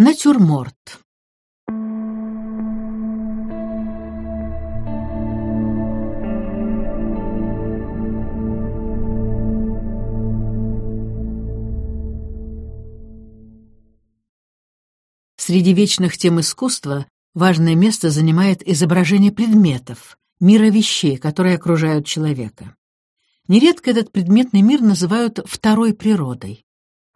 Натюрморт Среди вечных тем искусства важное место занимает изображение предметов, мира вещей, которые окружают человека. Нередко этот предметный мир называют «второй природой».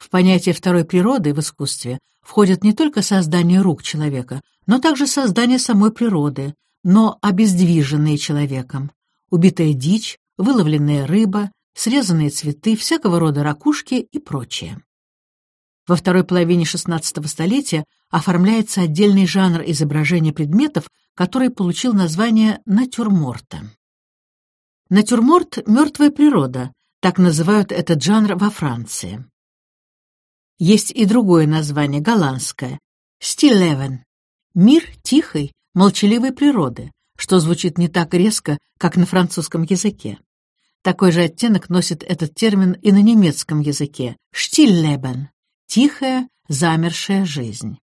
В понятие второй природы в искусстве входит не только создание рук человека, но также создание самой природы, но обездвиженные человеком. Убитая дичь, выловленная рыба, срезанные цветы, всякого рода ракушки и прочее. Во второй половине XVI столетия оформляется отдельный жанр изображения предметов, который получил название натюрморта. Натюрморт — мертвая природа, так называют этот жанр во Франции. Есть и другое название, голландское — стилевен — мир тихой, молчаливой природы, что звучит не так резко, как на французском языке. Такой же оттенок носит этот термин и на немецком языке — «штиллебен» тихая, замершая жизнь.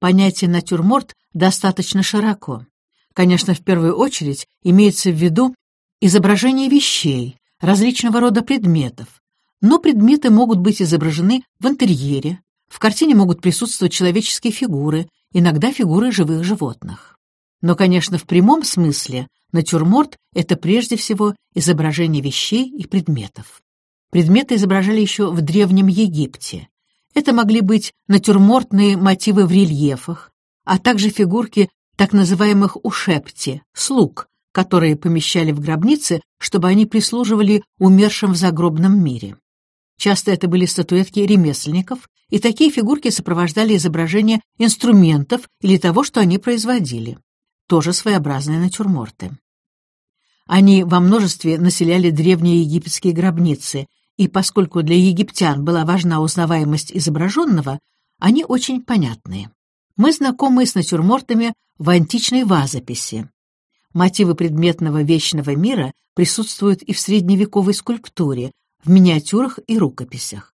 Понятие «натюрморт» достаточно широко. Конечно, в первую очередь имеется в виду изображение вещей, различного рода предметов, но предметы могут быть изображены в интерьере, в картине могут присутствовать человеческие фигуры, иногда фигуры живых животных. Но, конечно, в прямом смысле натюрморт — это прежде всего изображение вещей и предметов. Предметы изображали еще в Древнем Египте. Это могли быть натюрмортные мотивы в рельефах, а также фигурки так называемых ушепти, слуг, которые помещали в гробницы, чтобы они прислуживали умершим в загробном мире. Часто это были статуэтки ремесленников, и такие фигурки сопровождали изображение инструментов или того, что они производили. Тоже своеобразные натюрморты. Они во множестве населяли древние египетские гробницы, и поскольку для египтян была важна узнаваемость изображенного, они очень понятные. Мы знакомы с натюрмортами в античной вазописи. Мотивы предметного вечного мира присутствуют и в средневековой скульптуре, в миниатюрах и рукописях.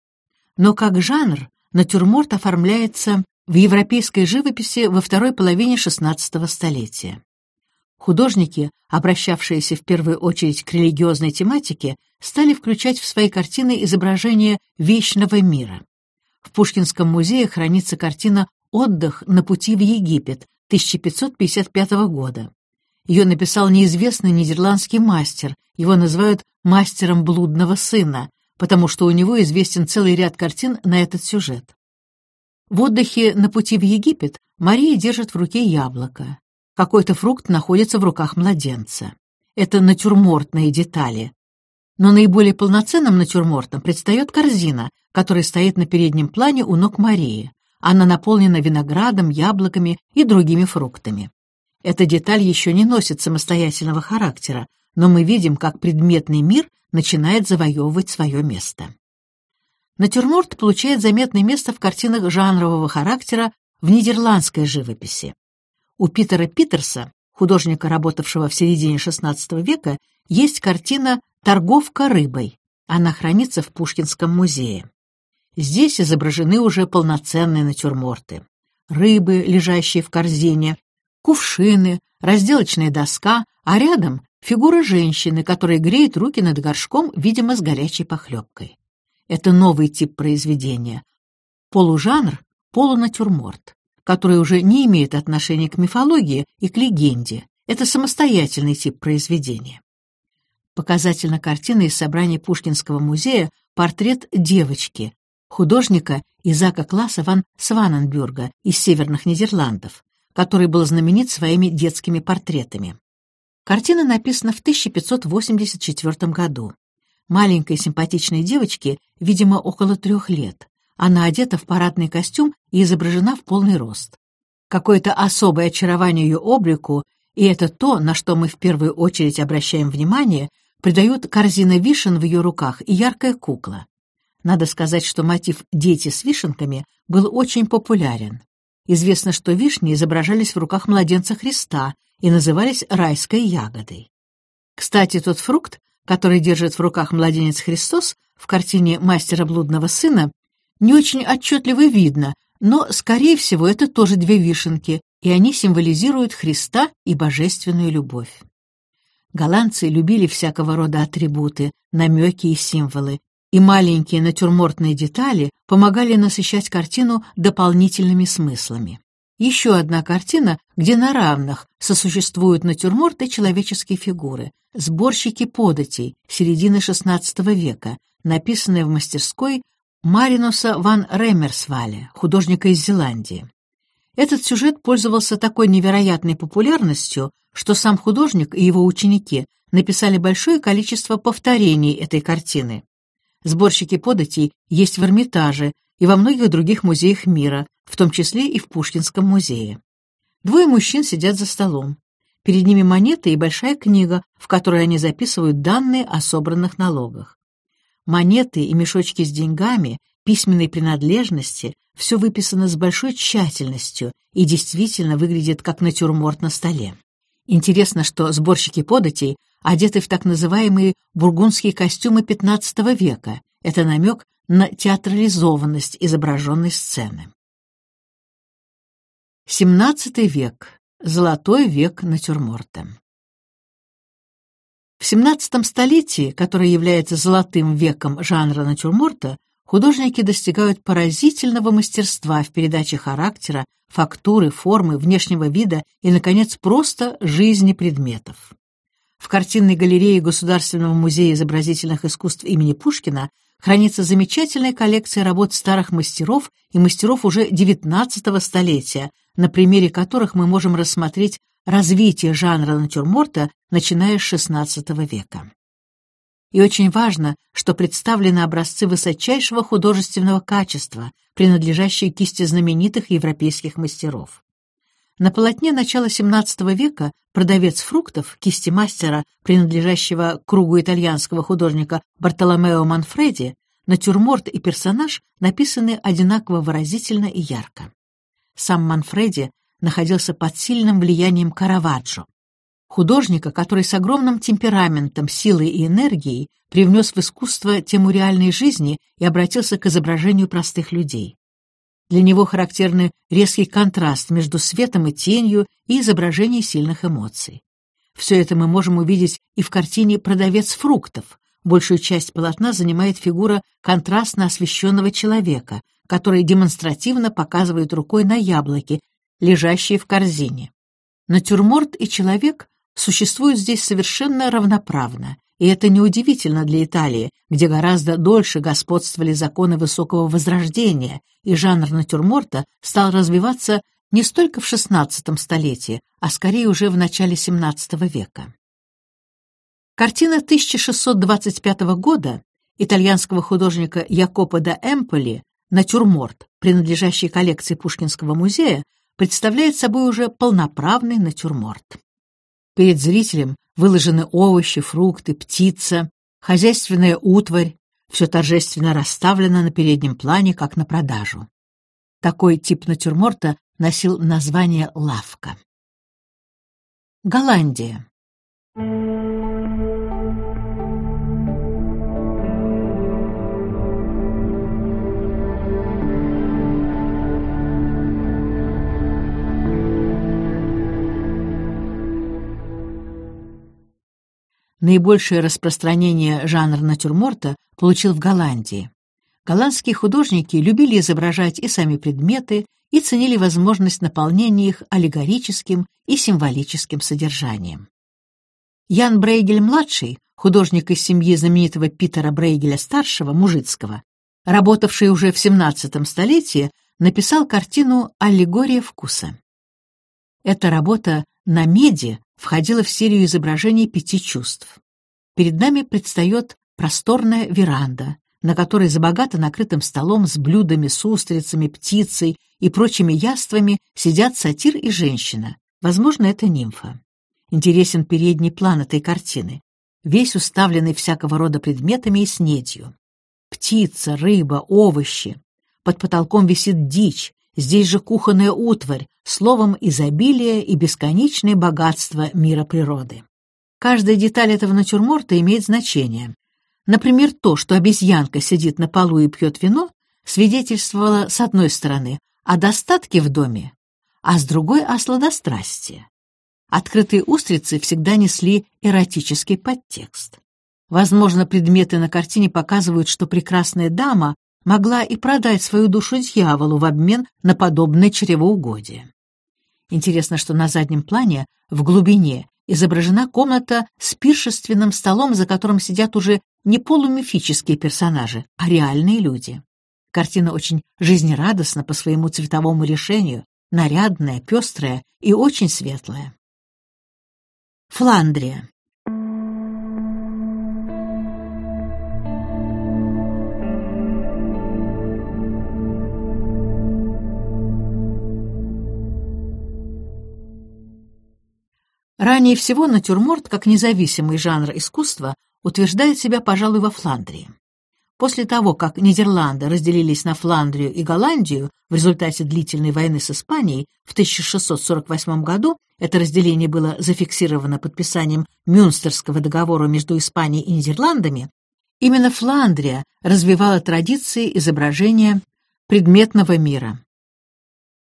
Но как жанр натюрморт оформляется в европейской живописи во второй половине XVI столетия. Художники, обращавшиеся в первую очередь к религиозной тематике, стали включать в свои картины изображения вечного мира. В Пушкинском музее хранится картина «Отдых на пути в Египет» 1555 года. Ее написал неизвестный нидерландский мастер, его называют «мастером блудного сына», потому что у него известен целый ряд картин на этот сюжет. В отдыхе на пути в Египет Мария держит в руке яблоко. Какой-то фрукт находится в руках младенца. Это натюрмортные детали. Но наиболее полноценным натюрмортом предстает корзина, которая стоит на переднем плане у ног Марии. Она наполнена виноградом, яблоками и другими фруктами. Эта деталь еще не носит самостоятельного характера, но мы видим, как предметный мир начинает завоевывать свое место. Натюрморт получает заметное место в картинах жанрового характера в нидерландской живописи. У Питера Питерса, художника, работавшего в середине XVI века, есть картина «Торговка рыбой». Она хранится в Пушкинском музее. Здесь изображены уже полноценные натюрморты. Рыбы, лежащие в корзине, кувшины, разделочная доска, а рядом фигура женщины, которая греет руки над горшком, видимо, с горячей похлебкой. Это новый тип произведения. Полужанр — полунатюрморт который уже не имеет отношения к мифологии и к легенде. Это самостоятельный тип произведения. Показательна картина из собрания Пушкинского музея «Портрет девочки» художника Изака Класса ван Сваненбюрга из Северных Нидерландов, который был знаменит своими детскими портретами. Картина написана в 1584 году. Маленькой симпатичной девочке, видимо, около трех лет. Она одета в парадный костюм и изображена в полный рост. Какое-то особое очарование ее облику, и это то, на что мы в первую очередь обращаем внимание, придают корзина вишен в ее руках и яркая кукла. Надо сказать, что мотив «дети с вишенками» был очень популярен. Известно, что вишни изображались в руках младенца Христа и назывались райской ягодой. Кстати, тот фрукт, который держит в руках младенец Христос в картине «Мастера блудного сына», не очень отчетливо видно, Но, скорее всего, это тоже две вишенки, и они символизируют Христа и божественную любовь. Голландцы любили всякого рода атрибуты, намеки и символы, и маленькие натюрмортные детали помогали насыщать картину дополнительными смыслами. Еще одна картина, где на равных сосуществуют натюрморты и человеческие фигуры, сборщики податей середины XVI века, написанная в мастерской Маринуса ван Ремерсваля, художника из Зеландии. Этот сюжет пользовался такой невероятной популярностью, что сам художник и его ученики написали большое количество повторений этой картины. Сборщики податей есть в Эрмитаже и во многих других музеях мира, в том числе и в Пушкинском музее. Двое мужчин сидят за столом. Перед ними монеты и большая книга, в которой они записывают данные о собранных налогах. Монеты и мешочки с деньгами, письменные принадлежности — все выписано с большой тщательностью и действительно выглядит как натюрморт на столе. Интересно, что сборщики податей одеты в так называемые бургундские костюмы XV века. Это намек на театрализованность изображенной сцены. XVII век. Золотой век натюрморта. В XVII столетии, которое является золотым веком жанра натюрморта, художники достигают поразительного мастерства в передаче характера, фактуры, формы, внешнего вида и, наконец, просто жизни предметов. В картинной галерее Государственного музея изобразительных искусств имени Пушкина хранится замечательная коллекция работ старых мастеров и мастеров уже XIX столетия, на примере которых мы можем рассмотреть развитие жанра натюрморта, начиная с XVI века. И очень важно, что представлены образцы высочайшего художественного качества, принадлежащие кисти знаменитых европейских мастеров. На полотне начала XVII века продавец фруктов, кисти мастера, принадлежащего кругу итальянского художника Бартоломео Манфреди, натюрморт и персонаж написаны одинаково выразительно и ярко. Сам Манфреди находился под сильным влиянием Караваджо, художника, который с огромным темпераментом, силой и энергией привнес в искусство тему реальной жизни и обратился к изображению простых людей. Для него характерны резкий контраст между светом и тенью и изображение сильных эмоций. Все это мы можем увидеть и в картине «Продавец фруктов». Большую часть полотна занимает фигура контрастно освещенного человека, который демонстративно показывает рукой на яблоки, лежащие в корзине. Натюрморт и человек существуют здесь совершенно равноправно, и это неудивительно для Италии, где гораздо дольше господствовали законы высокого возрождения, и жанр натюрморта стал развиваться не столько в XVI столетии, а скорее уже в начале XVII века. Картина 1625 года итальянского художника Якопо да Эмполи «Натюрморт», принадлежащий коллекции Пушкинского музея, представляет собой уже полноправный натюрморт. Перед зрителем выложены овощи, фрукты, птица, хозяйственная утварь, все торжественно расставлено на переднем плане, как на продажу. Такой тип натюрморта носил название «лавка». Голландия. Наибольшее распространение жанр натюрморта получил в Голландии. Голландские художники любили изображать и сами предметы, и ценили возможность наполнения их аллегорическим и символическим содержанием. Ян Брейгель-младший, художник из семьи знаменитого Питера Брейгеля-старшего, мужицкого, работавший уже в XVII столетии, написал картину «Аллегория вкуса». Эта работа на меди входила в серию изображений пяти чувств. Перед нами предстает просторная веранда, на которой за богато накрытым столом с блюдами, с устрицами, птицей и прочими яствами сидят сатир и женщина. Возможно, это нимфа. Интересен передний план этой картины, весь уставленный всякого рода предметами и снедью. Птица, рыба, овощи. Под потолком висит дичь, Здесь же кухонная утварь, словом изобилие и бесконечное богатство мира природы. Каждая деталь этого натюрморта имеет значение. Например, то, что обезьянка сидит на полу и пьет вино, свидетельствовало, с одной стороны, о достатке в доме, а с другой — о сладострастии. Открытые устрицы всегда несли эротический подтекст. Возможно, предметы на картине показывают, что прекрасная дама могла и продать свою душу дьяволу в обмен на подобное чревоугодие. Интересно, что на заднем плане, в глубине, изображена комната с пиршественным столом, за которым сидят уже не полумифические персонажи, а реальные люди. Картина очень жизнерадостна по своему цветовому решению, нарядная, пестрая и очень светлая. Фландрия. Ранее всего натюрморт, как независимый жанр искусства, утверждает себя, пожалуй, во Фландрии. После того, как Нидерланды разделились на Фландрию и Голландию в результате длительной войны с Испанией в 1648 году, это разделение было зафиксировано подписанием Мюнстерского договора между Испанией и Нидерландами, именно Фландрия развивала традиции изображения предметного мира.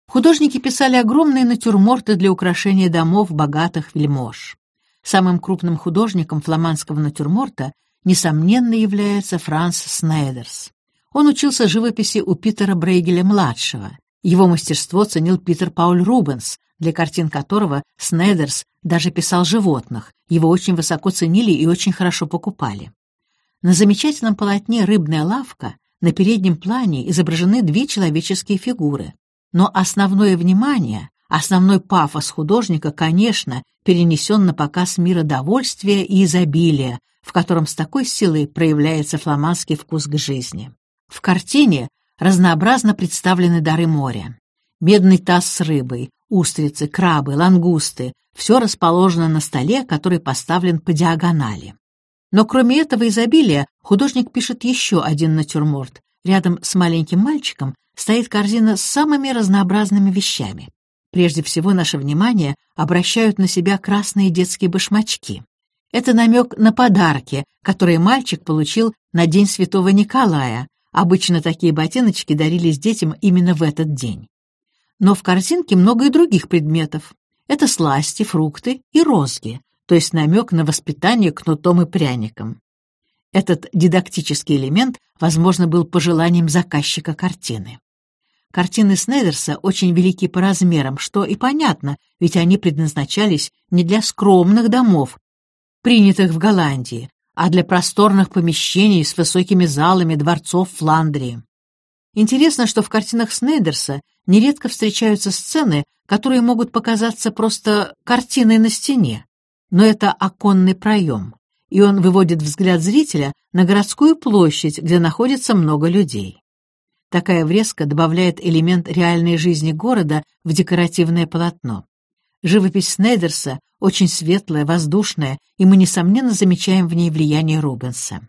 Художники писали огромные натюрморты для украшения домов богатых вельмож. Самым крупным художником фламандского натюрморта, несомненно, является Франц Снайдерс. Он учился живописи у Питера Брейгеля-младшего. Его мастерство ценил Питер Пауль Рубенс, для картин которого Снайдерс даже писал животных, его очень высоко ценили и очень хорошо покупали. На замечательном полотне «Рыбная лавка» на переднем плане изображены две человеческие фигуры. Но основное внимание, основной пафос художника, конечно, перенесен на показ мира довольствия и изобилия, в котором с такой силой проявляется фламандский вкус к жизни. В картине разнообразно представлены дары моря. Медный таз с рыбой, устрицы, крабы, лангусты — все расположено на столе, который поставлен по диагонали. Но кроме этого изобилия художник пишет еще один натюрморт. Рядом с маленьким мальчиком стоит корзина с самыми разнообразными вещами. Прежде всего наше внимание обращают на себя красные детские башмачки. Это намек на подарки, которые мальчик получил на День Святого Николая. Обычно такие ботиночки дарились детям именно в этот день. Но в картинке много и других предметов. Это сласти, фрукты и розги, то есть намек на воспитание кнутом и пряником. Этот дидактический элемент, возможно, был пожеланием заказчика картины. Картины Снейдерса очень велики по размерам, что и понятно, ведь они предназначались не для скромных домов, принятых в Голландии, а для просторных помещений с высокими залами дворцов Фландрии. Интересно, что в картинах Снейдерса нередко встречаются сцены, которые могут показаться просто картиной на стене, но это оконный проем и он выводит взгляд зрителя на городскую площадь, где находится много людей. Такая врезка добавляет элемент реальной жизни города в декоративное полотно. Живопись Снейдерса очень светлая, воздушная, и мы, несомненно, замечаем в ней влияние Рубенса.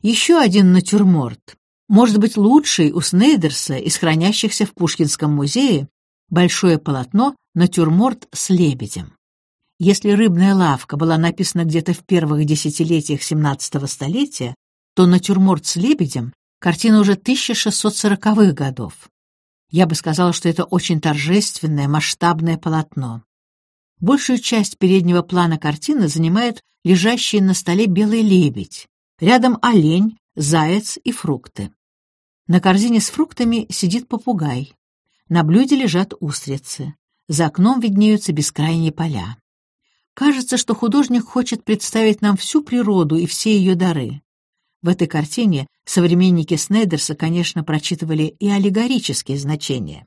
Еще один натюрморт, может быть, лучший у Снейдерса из хранящихся в Пушкинском музее, большое полотно «Натюрморт с лебедем». Если рыбная лавка была написана где-то в первых десятилетиях XVII столетия, то натюрморт с лебедем — картина уже 1640-х годов. Я бы сказала, что это очень торжественное, масштабное полотно. Большую часть переднего плана картины занимает лежащий на столе белый лебедь. Рядом олень, заяц и фрукты. На корзине с фруктами сидит попугай. На блюде лежат устрицы. За окном виднеются бескрайние поля. Кажется, что художник хочет представить нам всю природу и все ее дары. В этой картине современники Снейдерса, конечно, прочитывали и аллегорические значения.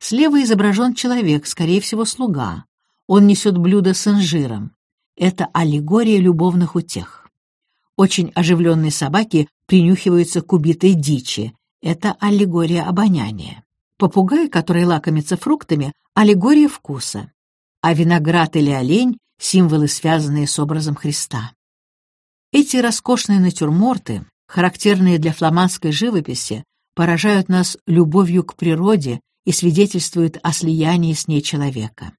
Слева изображен человек, скорее всего, слуга. Он несет блюдо с инжиром. Это аллегория любовных утех. Очень оживленные собаки принюхиваются к убитой дичи. Это аллегория обоняния. Попугай, который лакомится фруктами, аллегория вкуса. А виноград или олень символы, связанные с образом Христа. Эти роскошные натюрморты, характерные для фламандской живописи, поражают нас любовью к природе и свидетельствуют о слиянии с ней человека.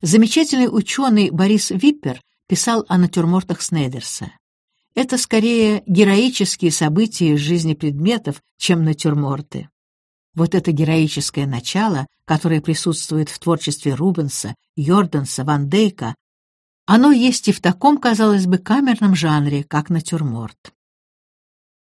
Замечательный ученый Борис Виппер писал о натюрмортах Снейдерса. Это скорее героические события из жизни предметов, чем натюрморты. Вот это героическое начало, которое присутствует в творчестве Рубенса, Йорданса, Ван Дейка, оно есть и в таком, казалось бы, камерном жанре, как натюрморт.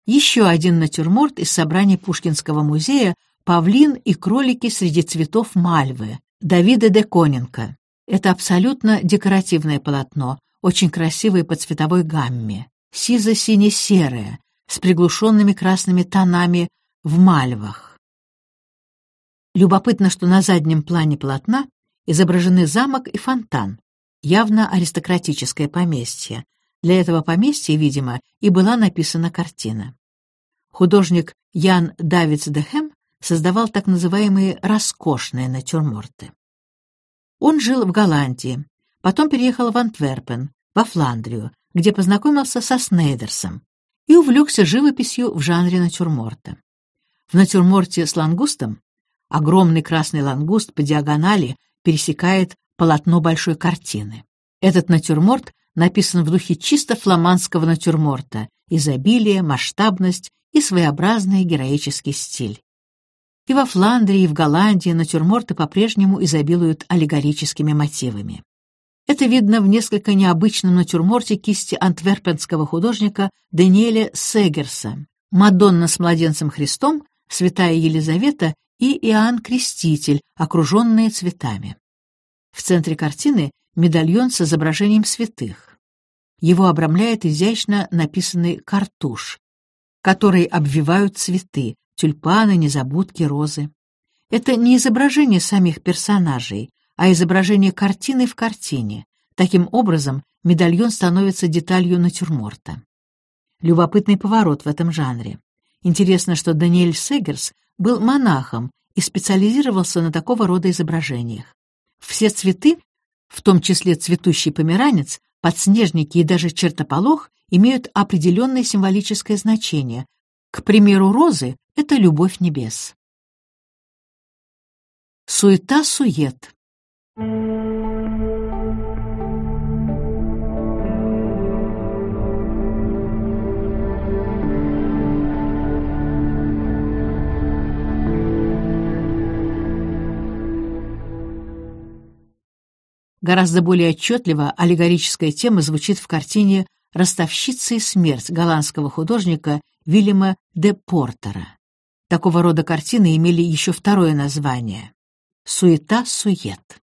Еще один натюрморт из собраний Пушкинского музея «Павлин и кролики среди цветов мальвы» Давида де Коненко. Это абсолютно декоративное полотно, очень красивое по цветовой гамме, сизо-сине-серое, с приглушенными красными тонами в мальвах. Любопытно, что на заднем плане полотна изображены замок и фонтан, явно аристократическое поместье. Для этого поместья, видимо, и была написана картина. Художник Ян Давидс Дехем создавал так называемые «роскошные натюрморты». Он жил в Голландии, потом переехал в Антверпен, во Фландрию, где познакомился со Снейдерсом и увлекся живописью в жанре натюрморта. В натюрморте с лангустом огромный красный лангуст по диагонали пересекает полотно большой картины. Этот натюрморт написан в духе чисто фламандского натюрморта, изобилие, масштабность и своеобразный героический стиль. И во Фландрии, и в Голландии натюрморты по-прежнему изобилуют аллегорическими мотивами. Это видно в несколько необычном натюрморте кисти антверпенского художника Даниэля Сегерса «Мадонна с младенцем Христом», «Святая Елизавета» и «Иоанн Креститель», окруженные цветами. В центре картины медальон с изображением святых. Его обрамляет изящно написанный картуш, который обвивают цветы, тюльпаны, незабудки, розы. Это не изображение самих персонажей, а изображение картины в картине. Таким образом, медальон становится деталью натюрморта. Любопытный поворот в этом жанре. Интересно, что Даниэль Сегерс был монахом и специализировался на такого рода изображениях. Все цветы, в том числе цветущий померанец, подснежники и даже чертополох, имеют определенное символическое значение. К примеру, розы — это любовь небес. Суета-сует. Гораздо более отчетливо аллегорическая тема звучит в картине «Ростовщица и смерть» голландского художника Вильяма де Портера. Такого рода картины имели еще второе название — «Суета-сует».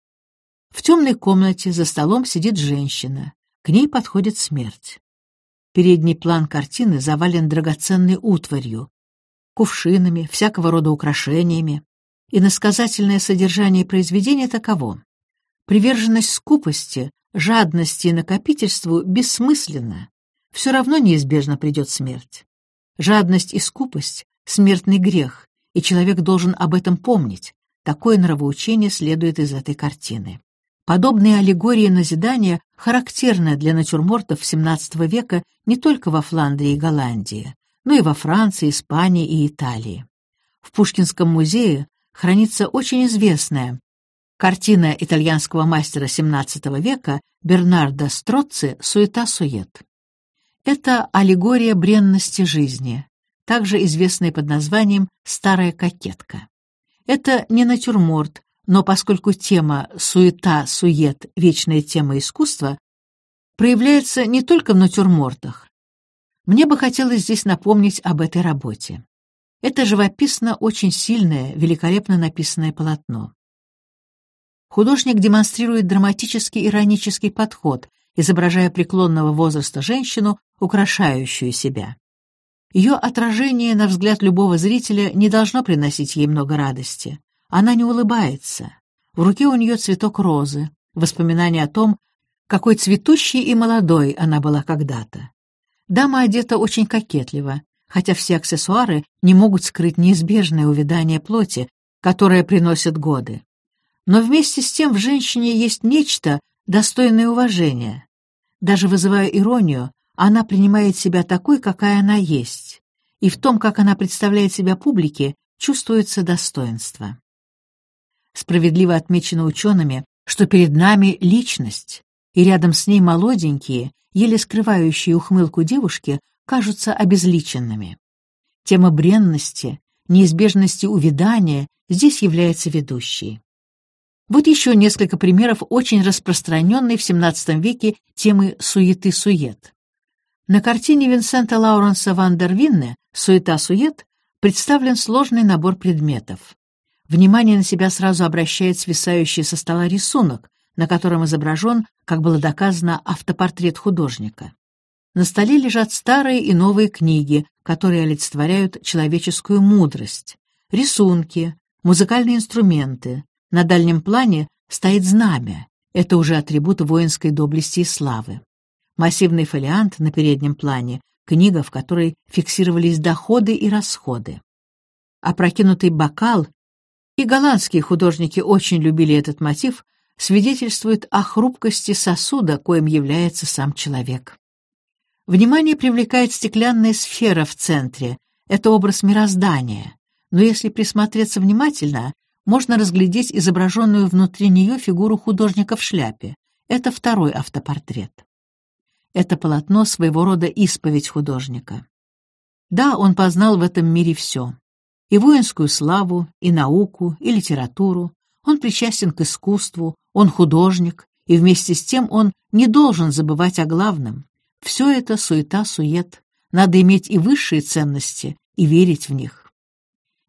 В темной комнате за столом сидит женщина, к ней подходит смерть. Передний план картины завален драгоценной утварью, кувшинами, всякого рода украшениями, и насказательное содержание произведения таково. Приверженность скупости, жадности и накопительству бессмысленна. Все равно неизбежно придет смерть. Жадность и скупость — смертный грех, и человек должен об этом помнить. Такое нравоучение следует из этой картины. Подобные аллегории назидания характерны для натюрмортов XVII века не только во Фландрии и Голландии, но и во Франции, Испании и Италии. В Пушкинском музее хранится очень известная Картина итальянского мастера XVII века Бернардо Строцци «Суета-сует». Это аллегория бренности жизни, также известная под названием «Старая кокетка». Это не натюрморт, но поскольку тема «суета-сует» — вечная тема искусства, проявляется не только в натюрмортах. Мне бы хотелось здесь напомнить об этой работе. Это живописно очень сильное, великолепно написанное полотно художник демонстрирует драматический иронический подход, изображая преклонного возраста женщину, украшающую себя. Ее отражение, на взгляд любого зрителя, не должно приносить ей много радости. Она не улыбается. В руке у нее цветок розы, воспоминание о том, какой цветущей и молодой она была когда-то. Дама одета очень кокетливо, хотя все аксессуары не могут скрыть неизбежное увядание плоти, которое приносят годы. Но вместе с тем в женщине есть нечто, достойное уважения. Даже вызывая иронию, она принимает себя такой, какая она есть, и в том, как она представляет себя публике, чувствуется достоинство. Справедливо отмечено учеными, что перед нами личность, и рядом с ней молоденькие, еле скрывающие ухмылку девушки, кажутся обезличенными. Тема бренности, неизбежности увядания здесь является ведущей. Вот еще несколько примеров очень распространенной в XVII веке темы суеты-сует. На картине Винсента Лауренса ван дер Винне «Суета-сует» представлен сложный набор предметов. Внимание на себя сразу обращает свисающий со стола рисунок, на котором изображен, как было доказано, автопортрет художника. На столе лежат старые и новые книги, которые олицетворяют человеческую мудрость, рисунки, музыкальные инструменты. На дальнем плане стоит знамя, это уже атрибут воинской доблести и славы. Массивный фолиант на переднем плане, книга, в которой фиксировались доходы и расходы. Опрокинутый бокал, и голландские художники очень любили этот мотив, свидетельствует о хрупкости сосуда, коим является сам человек. Внимание привлекает стеклянная сфера в центре. Это образ мироздания. Но если присмотреться внимательно, можно разглядеть изображенную внутри нее фигуру художника в шляпе. Это второй автопортрет. Это полотно своего рода исповедь художника. Да, он познал в этом мире все. И воинскую славу, и науку, и литературу. Он причастен к искусству, он художник, и вместе с тем он не должен забывать о главном. Все это суета-сует. Надо иметь и высшие ценности, и верить в них.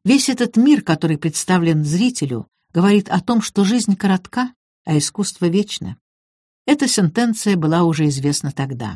Весь этот мир, который представлен зрителю, говорит о том, что жизнь коротка, а искусство вечно. Эта сентенция была уже известна тогда.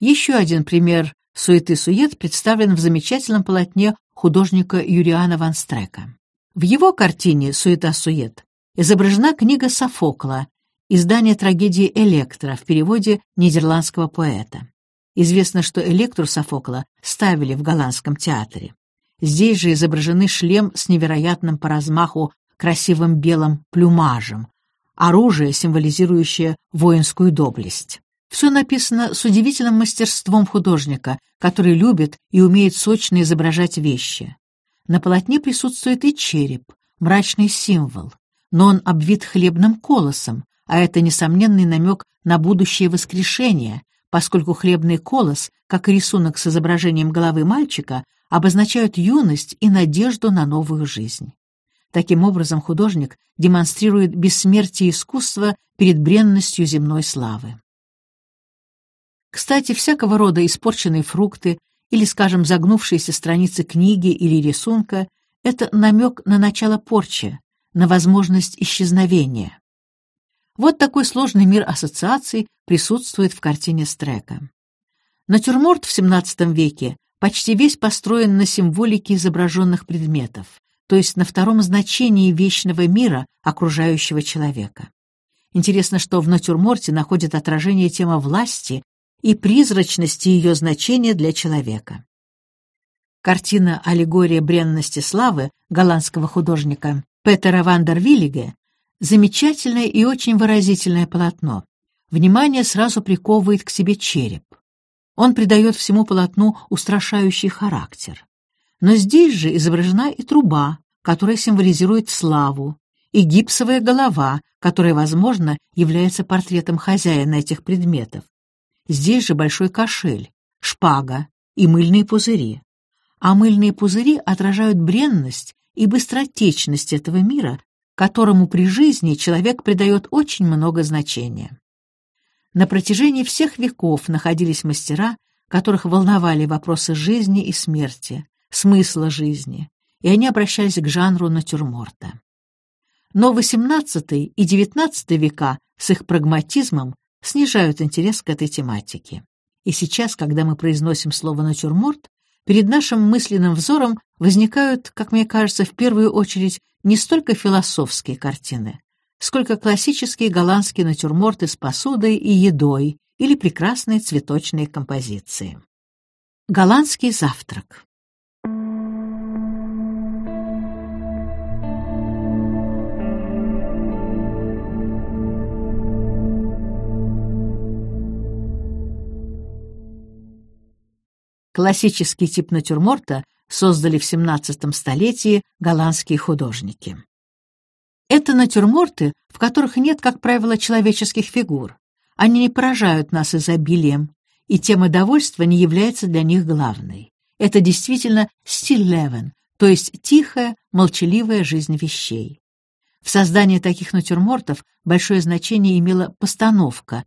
Еще один пример суеты-сует представлен в замечательном полотне художника Юриана Ван Стрека. В его картине «Суета-сует» изображена книга Софокла Издание трагедии «Электра» в переводе нидерландского поэта. Известно, что Электру Софокла ставили в голландском театре. Здесь же изображены шлем с невероятным по размаху красивым белым плюмажем, оружие, символизирующее воинскую доблесть. Все написано с удивительным мастерством художника, который любит и умеет сочно изображать вещи. На полотне присутствует и череп, мрачный символ, но он обвит хлебным колосом, а это несомненный намек на будущее воскрешение, поскольку хлебный колос, как и рисунок с изображением головы мальчика, обозначают юность и надежду на новую жизнь. Таким образом, художник демонстрирует бессмертие искусства перед бренностью земной славы. Кстати, всякого рода испорченные фрукты или, скажем, загнувшиеся страницы книги или рисунка — это намек на начало порчи, на возможность исчезновения. Вот такой сложный мир ассоциаций присутствует в картине Стрека. Натюрморт в XVII веке почти весь построен на символике изображенных предметов, то есть на втором значении вечного мира, окружающего человека. Интересно, что в натюрморте находит отражение тема власти и призрачности ее значения для человека. Картина «Аллегория бренности славы» голландского художника Петера Вандервиллиге Замечательное и очень выразительное полотно. Внимание сразу приковывает к себе череп. Он придает всему полотну устрашающий характер. Но здесь же изображена и труба, которая символизирует славу, и гипсовая голова, которая, возможно, является портретом хозяина этих предметов. Здесь же большой кошель, шпага и мыльные пузыри. А мыльные пузыри отражают бренность и быстротечность этого мира, которому при жизни человек придает очень много значения. На протяжении всех веков находились мастера, которых волновали вопросы жизни и смерти, смысла жизни, и они обращались к жанру натюрморта. Но XVIII и XIX века с их прагматизмом снижают интерес к этой тематике. И сейчас, когда мы произносим слово «натюрморт», перед нашим мысленным взором возникают, как мне кажется, в первую очередь не столько философские картины, сколько классические голландские натюрморты с посудой и едой или прекрасные цветочные композиции. Голландский завтрак Классический тип натюрморта создали в XVII столетии голландские художники. Это натюрморты, в которых нет, как правило, человеческих фигур. Они не поражают нас изобилием, и тема довольства не является для них главной. Это действительно стиль Левен, то есть тихая, молчаливая жизнь вещей. В создании таких натюрмортов большое значение имела постановка,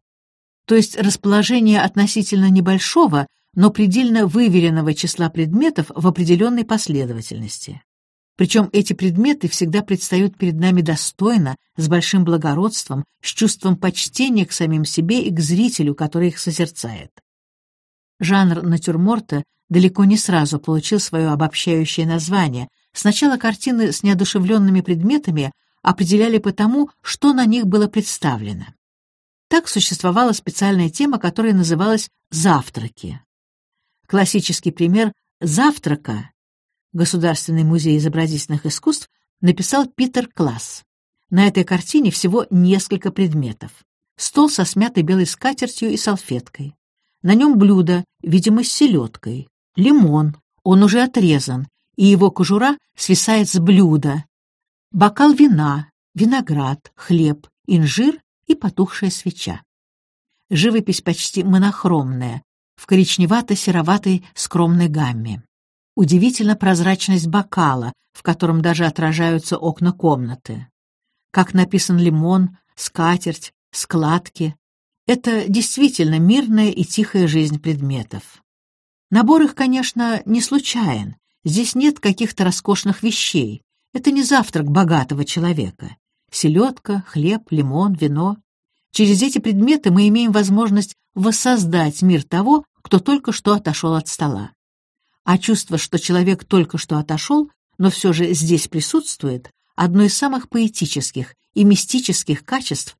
то есть расположение относительно небольшого, но предельно выверенного числа предметов в определенной последовательности. Причем эти предметы всегда предстают перед нами достойно, с большим благородством, с чувством почтения к самим себе и к зрителю, который их созерцает. Жанр натюрморта далеко не сразу получил свое обобщающее название. Сначала картины с неодушевленными предметами определяли по тому, что на них было представлено. Так существовала специальная тема, которая называлась «завтраки». Классический пример «завтрака» Государственный музей изобразительных искусств написал Питер Класс. На этой картине всего несколько предметов. Стол со смятой белой скатертью и салфеткой. На нем блюдо, видимо, с селедкой. Лимон, он уже отрезан, и его кожура свисает с блюда. Бокал вина, виноград, хлеб, инжир и потухшая свеча. Живопись почти монохромная, в коричневато-сероватой скромной гамме. Удивительна прозрачность бокала, в котором даже отражаются окна комнаты. Как написан лимон, скатерть, складки. Это действительно мирная и тихая жизнь предметов. Набор их, конечно, не случайен. Здесь нет каких-то роскошных вещей. Это не завтрак богатого человека. Селедка, хлеб, лимон, вино. Через эти предметы мы имеем возможность воссоздать мир того, кто только что отошел от стола а чувство, что человек только что отошел, но все же здесь присутствует, одно из самых поэтических и мистических качеств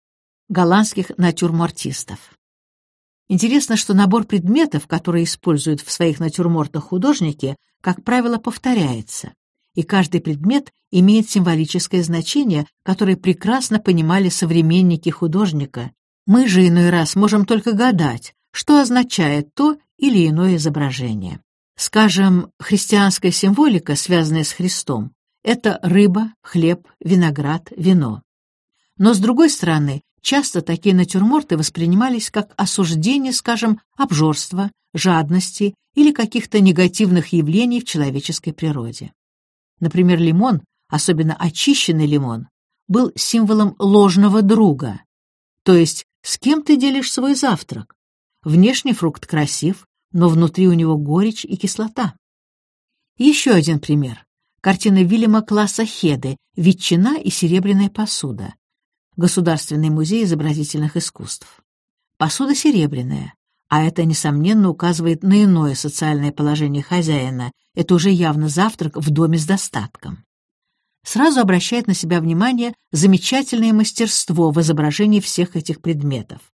голландских натюрмортистов. Интересно, что набор предметов, которые используют в своих натюрмортах художники, как правило, повторяется, и каждый предмет имеет символическое значение, которое прекрасно понимали современники художника. Мы же иной раз можем только гадать, что означает то или иное изображение. Скажем, христианская символика, связанная с Христом, это рыба, хлеб, виноград, вино. Но, с другой стороны, часто такие натюрморты воспринимались как осуждение, скажем, обжорства, жадности или каких-то негативных явлений в человеческой природе. Например, лимон, особенно очищенный лимон, был символом ложного друга. То есть, с кем ты делишь свой завтрак? Внешний фрукт красив, но внутри у него горечь и кислота. Еще один пример. Картина Вильяма класса Хеды «Ветчина и серебряная посуда». Государственный музей изобразительных искусств. Посуда серебряная, а это, несомненно, указывает на иное социальное положение хозяина. Это уже явно завтрак в доме с достатком. Сразу обращает на себя внимание замечательное мастерство в изображении всех этих предметов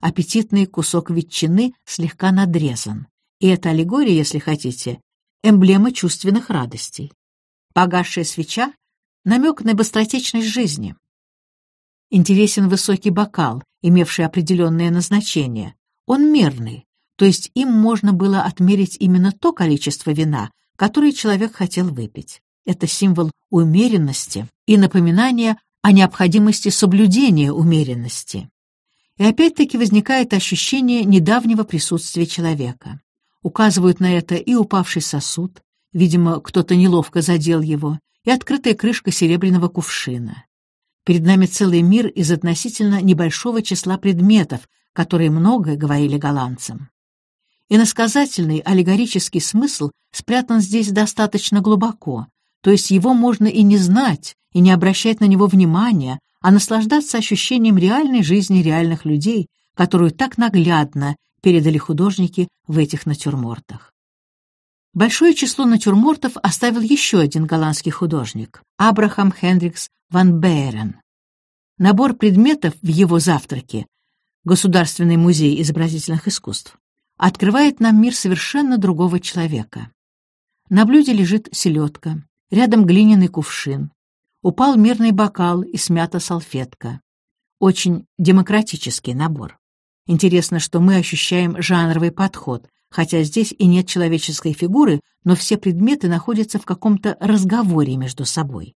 аппетитный кусок ветчины слегка надрезан. И эта аллегория, если хотите, эмблема чувственных радостей. Погасшая свеча — намек на быстротечность жизни. Интересен высокий бокал, имевший определенное назначение. Он мерный, то есть им можно было отмерить именно то количество вина, которое человек хотел выпить. Это символ умеренности и напоминание о необходимости соблюдения умеренности. И опять-таки возникает ощущение недавнего присутствия человека. Указывают на это и упавший сосуд, видимо, кто-то неловко задел его, и открытая крышка серебряного кувшина. Перед нами целый мир из относительно небольшого числа предметов, которые многое говорили голландцам. Иносказательный аллегорический смысл спрятан здесь достаточно глубоко, то есть его можно и не знать, и не обращать на него внимания, а наслаждаться ощущением реальной жизни реальных людей, которую так наглядно передали художники в этих натюрмортах. Большое число натюрмортов оставил еще один голландский художник — Абрахам Хендрикс ван Бейрен. Набор предметов в его завтраке Государственный музей изобразительных искусств открывает нам мир совершенно другого человека. На блюде лежит селедка, рядом глиняный кувшин, упал мирный бокал и смята салфетка. Очень демократический набор. Интересно, что мы ощущаем жанровый подход, хотя здесь и нет человеческой фигуры, но все предметы находятся в каком-то разговоре между собой.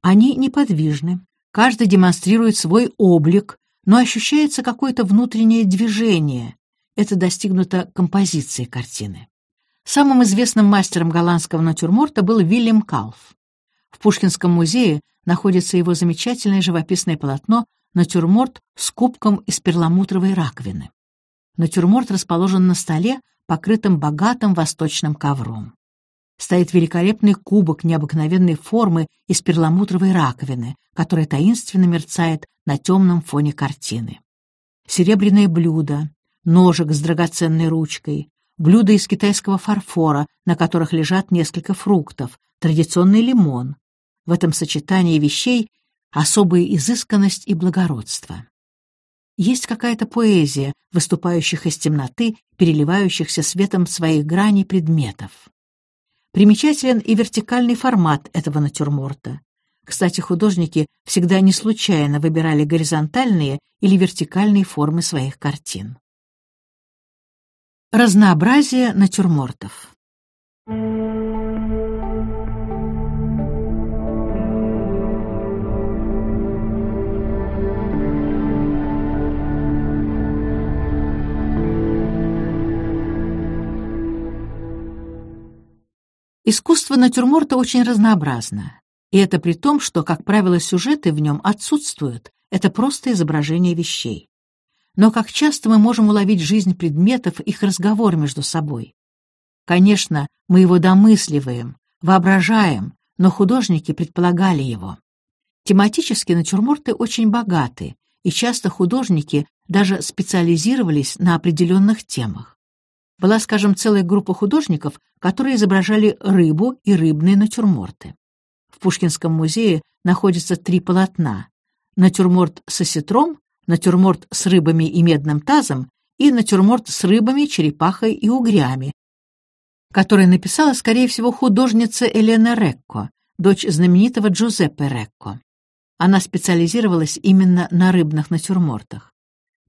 Они неподвижны, каждый демонстрирует свой облик, но ощущается какое-то внутреннее движение. Это достигнуто композицией картины. Самым известным мастером голландского натюрморта был Вильям Калф. В Пушкинском музее находится его замечательное живописное полотно «Натюрморт с кубком из перламутровой раковины». Натюрморт расположен на столе, покрытым богатым восточным ковром. Стоит великолепный кубок необыкновенной формы из перламутровой раковины, которая таинственно мерцает на темном фоне картины. Серебряное блюдо, ножик с драгоценной ручкой, блюда из китайского фарфора, на которых лежат несколько фруктов, традиционный лимон. В этом сочетании вещей особая изысканность и благородство. Есть какая-то поэзия, выступающих из темноты, переливающихся светом своих граней предметов. Примечателен и вертикальный формат этого натюрморта. Кстати, художники всегда не случайно выбирали горизонтальные или вертикальные формы своих картин. Разнообразие натюрмортов. Искусство натюрморта очень разнообразно, и это при том, что, как правило, сюжеты в нем отсутствуют, это просто изображение вещей но как часто мы можем уловить жизнь предметов, их разговор между собой. Конечно, мы его домысливаем, воображаем, но художники предполагали его. Тематически натюрморты очень богаты, и часто художники даже специализировались на определенных темах. Была, скажем, целая группа художников, которые изображали рыбу и рыбные натюрморты. В Пушкинском музее находятся три полотна. Натюрморт с осетром натюрморт с рыбами и медным тазом и натюрморт с рыбами, черепахой и угрями, который написала, скорее всего, художница Елена Рекко, дочь знаменитого Джузеппе Рекко. Она специализировалась именно на рыбных натюрмортах.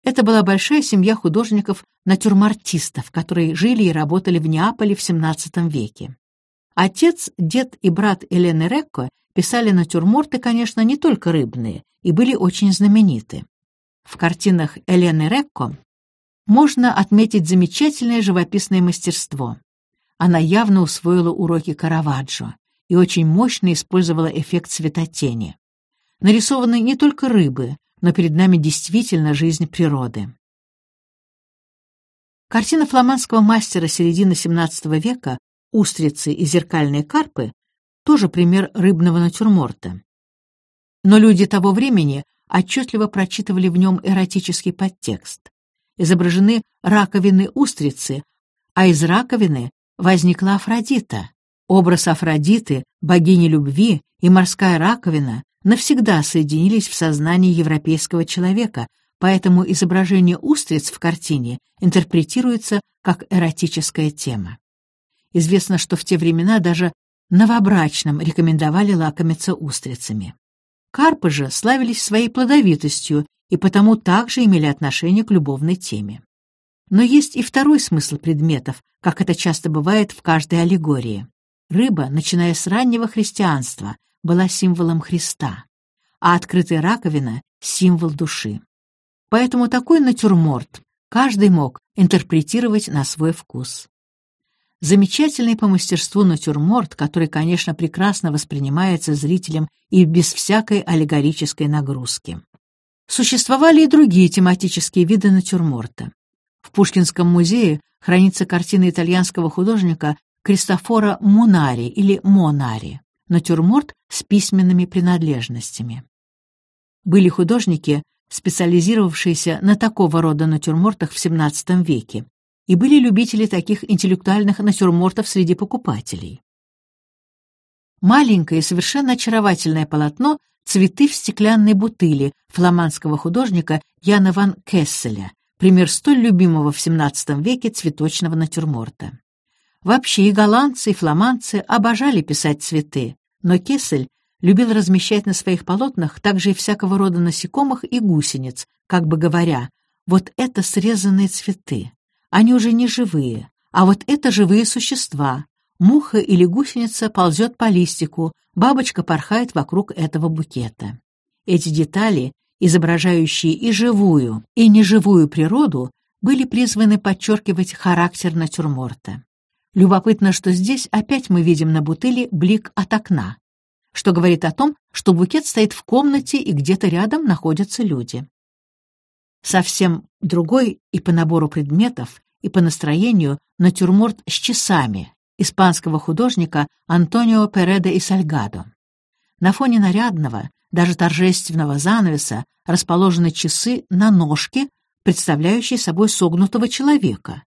Это была большая семья художников-натюрмортистов, которые жили и работали в Неаполе в XVII веке. Отец, дед и брат Елены Рекко писали натюрморты, конечно, не только рыбные, и были очень знамениты. В картинах Элены Рекко можно отметить замечательное живописное мастерство. Она явно усвоила уроки Караваджо и очень мощно использовала эффект светотени. Нарисованы не только рыбы, но перед нами действительно жизнь природы. Картина фламандского мастера середины XVII века «Устрицы и зеркальные карпы» тоже пример рыбного натюрморта. Но люди того времени отчетливо прочитывали в нем эротический подтекст. Изображены раковины устрицы, а из раковины возникла Афродита. Образ Афродиты, богини любви и морская раковина навсегда соединились в сознании европейского человека, поэтому изображение устриц в картине интерпретируется как эротическая тема. Известно, что в те времена даже новобрачным рекомендовали лакомиться устрицами. Карпы же славились своей плодовитостью и потому также имели отношение к любовной теме. Но есть и второй смысл предметов, как это часто бывает в каждой аллегории. Рыба, начиная с раннего христианства, была символом Христа, а открытая раковина — символ души. Поэтому такой натюрморт каждый мог интерпретировать на свой вкус. Замечательный по мастерству натюрморт, который, конечно, прекрасно воспринимается зрителем и без всякой аллегорической нагрузки. Существовали и другие тематические виды натюрморта. В Пушкинском музее хранится картина итальянского художника Кристофора Мунари или Монари, натюрморт с письменными принадлежностями. Были художники, специализировавшиеся на такого рода натюрмортах в XVII веке, и были любители таких интеллектуальных натюрмортов среди покупателей. Маленькое и совершенно очаровательное полотно «Цветы в стеклянной бутыли» фламандского художника Яна ван Кесселя, пример столь любимого в XVII веке цветочного натюрморта. Вообще и голландцы, и фламандцы обожали писать цветы, но Кессель любил размещать на своих полотнах также и всякого рода насекомых и гусениц, как бы говоря, вот это срезанные цветы. Они уже не живые, а вот это живые существа. Муха или гусеница ползет по листику, бабочка порхает вокруг этого букета. Эти детали, изображающие и живую, и неживую природу, были призваны подчеркивать характер натюрморта. Любопытно, что здесь опять мы видим на бутыле блик от окна, что говорит о том, что букет стоит в комнате и где-то рядом находятся люди. Совсем другой и по набору предметов, и по настроению натюрморт с часами испанского художника Антонио Переда и Сальгадо. На фоне нарядного, даже торжественного занавеса расположены часы на ножке, представляющие собой согнутого человека.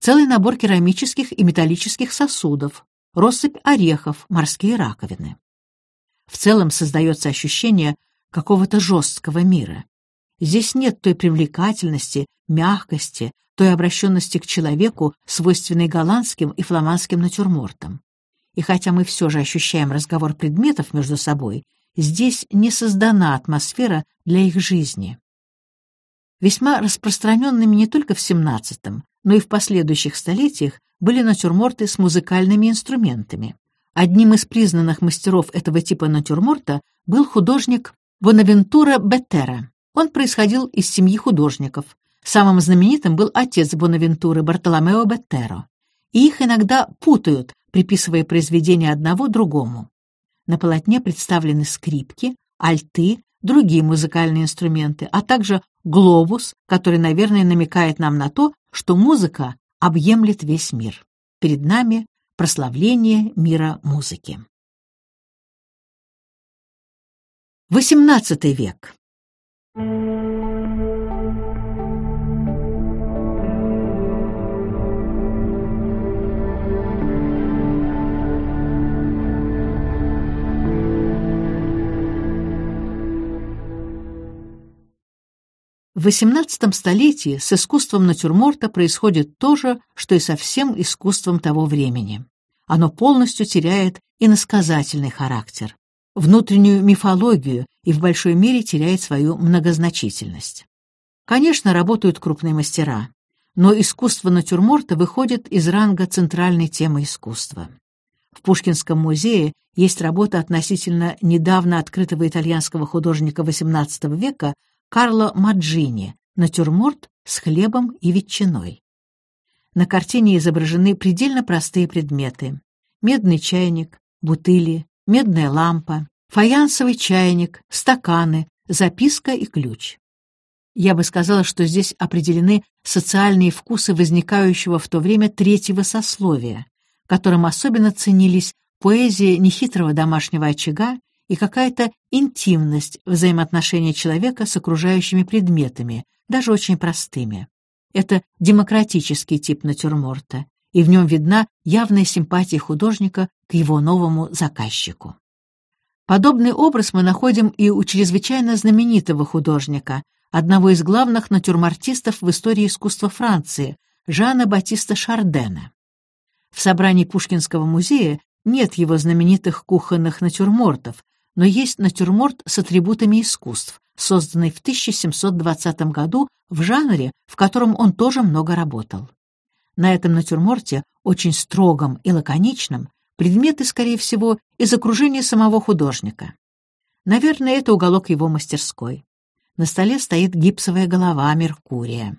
Целый набор керамических и металлических сосудов, россыпь орехов, морские раковины. В целом создается ощущение какого-то жесткого мира. Здесь нет той привлекательности, мягкости, той обращенности к человеку, свойственной голландским и фламандским натюрмортам. И хотя мы все же ощущаем разговор предметов между собой, здесь не создана атмосфера для их жизни. Весьма распространенными не только в XVII, но и в последующих столетиях были натюрморты с музыкальными инструментами. Одним из признанных мастеров этого типа натюрморта был художник Бонавентура Беттера. Он происходил из семьи художников. Самым знаменитым был отец Бонавентуры Бартоломео Беттеро. И их иногда путают, приписывая произведения одного другому. На полотне представлены скрипки, альты, другие музыкальные инструменты, а также глобус, который, наверное, намекает нам на то, что музыка объемлет весь мир. Перед нами прославление мира музыки. XVIII век. В XVIII столетии с искусством натюрморта происходит то же, что и со всем искусством того времени. Оно полностью теряет иносказательный характер, внутреннюю мифологию и в большой мере теряет свою многозначительность. Конечно, работают крупные мастера, но искусство натюрморта выходит из ранга центральной темы искусства. В Пушкинском музее есть работа относительно недавно открытого итальянского художника XVIII века Карло Маджини «Натюрморт с хлебом и ветчиной». На картине изображены предельно простые предметы. Медный чайник, бутыли, медная лампа, фаянсовый чайник, стаканы, записка и ключ. Я бы сказала, что здесь определены социальные вкусы возникающего в то время третьего сословия, которым особенно ценились поэзия нехитрого домашнего очага и какая-то интимность взаимоотношения человека с окружающими предметами, даже очень простыми. Это демократический тип натюрморта, и в нем видна явная симпатия художника к его новому заказчику. Подобный образ мы находим и у чрезвычайно знаменитого художника, одного из главных натюрмортистов в истории искусства Франции, Жана Батиста Шардена. В собрании Пушкинского музея нет его знаменитых кухонных натюрмортов, но есть натюрморт с атрибутами искусств, созданный в 1720 году в жанре, в котором он тоже много работал. На этом натюрморте, очень строгом и лаконичном, предметы, скорее всего, из окружения самого художника. Наверное, это уголок его мастерской. На столе стоит гипсовая голова Меркурия.